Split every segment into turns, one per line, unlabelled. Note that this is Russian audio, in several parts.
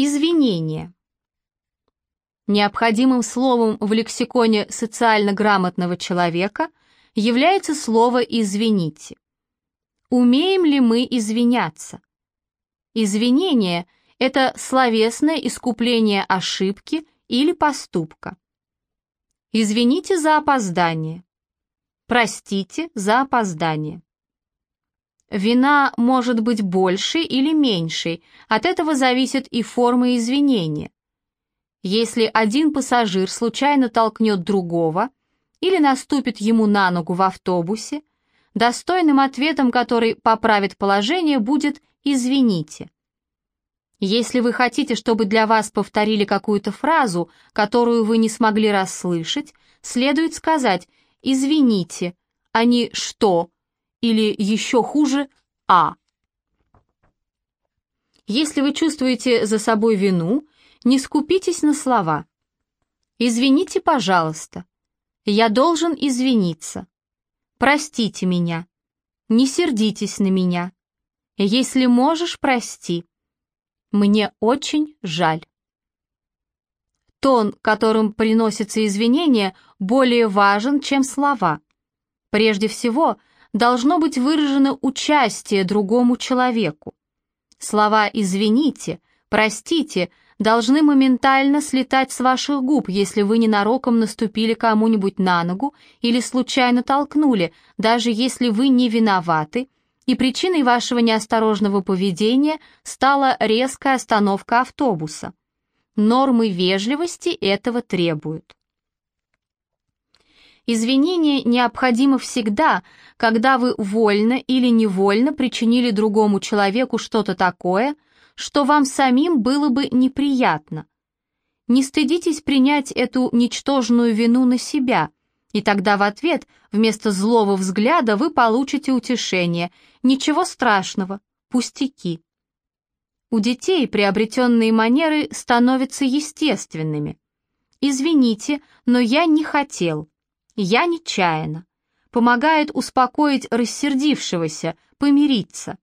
Извинение. Необходимым словом в лексиконе социально грамотного человека является слово «извините». Умеем ли мы извиняться? Извинение – это словесное искупление ошибки или поступка. Извините за опоздание. Простите за опоздание. Вина может быть большей или меньшей, от этого зависит и форма извинения. Если один пассажир случайно толкнет другого или наступит ему на ногу в автобусе, достойным ответом, который поправит положение, будет «извините». Если вы хотите, чтобы для вас повторили какую-то фразу, которую вы не смогли расслышать, следует сказать «извините», а не «что», или еще хуже «а». Если вы чувствуете за собой вину, не скупитесь на слова. «Извините, пожалуйста», «Я должен извиниться», «Простите меня», «Не сердитесь на меня», «Если можешь, прости», «Мне очень жаль». Тон, которым приносятся извинения, более важен, чем слова. Прежде всего, должно быть выражено участие другому человеку. Слова «извините», «простите» должны моментально слетать с ваших губ, если вы ненароком наступили кому-нибудь на ногу или случайно толкнули, даже если вы не виноваты, и причиной вашего неосторожного поведения стала резкая остановка автобуса. Нормы вежливости этого требуют. Извинение необходимо всегда, когда вы вольно или невольно причинили другому человеку что-то такое, что вам самим было бы неприятно. Не стыдитесь принять эту ничтожную вину на себя, и тогда в ответ вместо злого взгляда вы получите утешение. Ничего страшного, пустяки. У детей приобретенные манеры становятся естественными. «Извините, но я не хотел», «я нечаянно», помогает успокоить рассердившегося, помириться.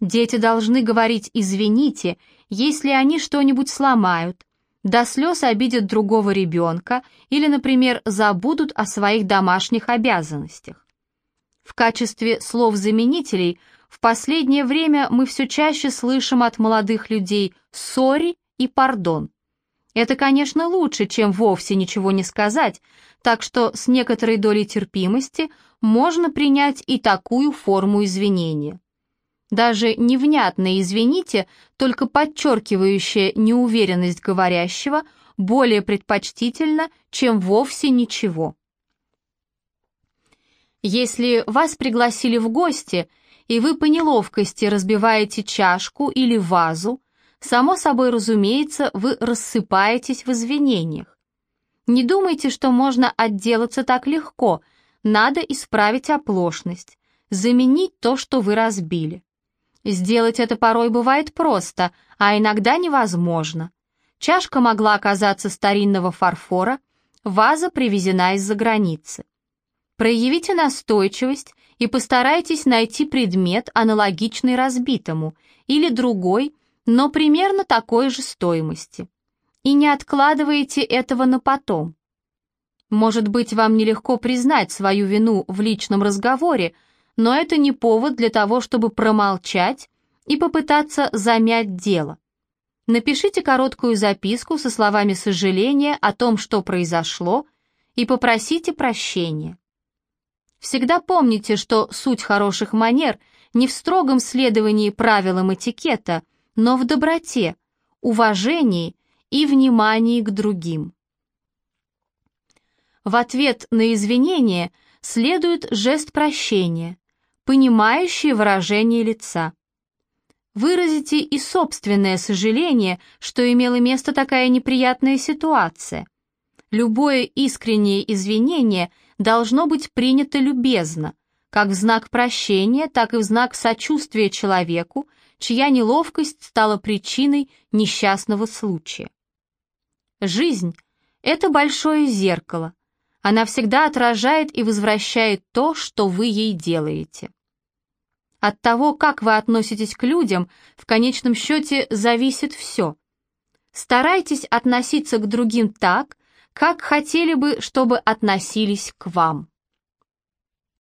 Дети должны говорить «извините», если они что-нибудь сломают, до слез обидят другого ребенка или, например, забудут о своих домашних обязанностях. В качестве слов-заменителей в последнее время мы все чаще слышим от молодых людей «сори» и «пардон». Это, конечно, лучше, чем вовсе ничего не сказать, так что с некоторой долей терпимости можно принять и такую форму извинения. Даже невнятное «извините», только подчеркивающее неуверенность говорящего, более предпочтительно, чем вовсе ничего. Если вас пригласили в гости, и вы по неловкости разбиваете чашку или вазу, Само собой разумеется, вы рассыпаетесь в извинениях. Не думайте, что можно отделаться так легко, надо исправить оплошность, заменить то, что вы разбили. Сделать это порой бывает просто, а иногда невозможно. Чашка могла оказаться старинного фарфора, ваза привезена из-за границы. Проявите настойчивость и постарайтесь найти предмет, аналогичный разбитому, или другой, но примерно такой же стоимости. И не откладывайте этого на потом. Может быть, вам нелегко признать свою вину в личном разговоре, но это не повод для того, чтобы промолчать и попытаться замять дело. Напишите короткую записку со словами сожаления о том, что произошло, и попросите прощения. Всегда помните, что суть хороших манер не в строгом следовании правилам этикета – но в доброте, уважении и внимании к другим. В ответ на извинение следует жест прощения, понимающий выражение лица. Выразите и собственное сожаление, что имела место такая неприятная ситуация. Любое искреннее извинение должно быть принято любезно, как в знак прощения, так и в знак сочувствия человеку, чья неловкость стала причиной несчастного случая. Жизнь — это большое зеркало. Она всегда отражает и возвращает то, что вы ей делаете. От того, как вы относитесь к людям, в конечном счете зависит все. Старайтесь относиться к другим так, как хотели бы, чтобы относились к вам.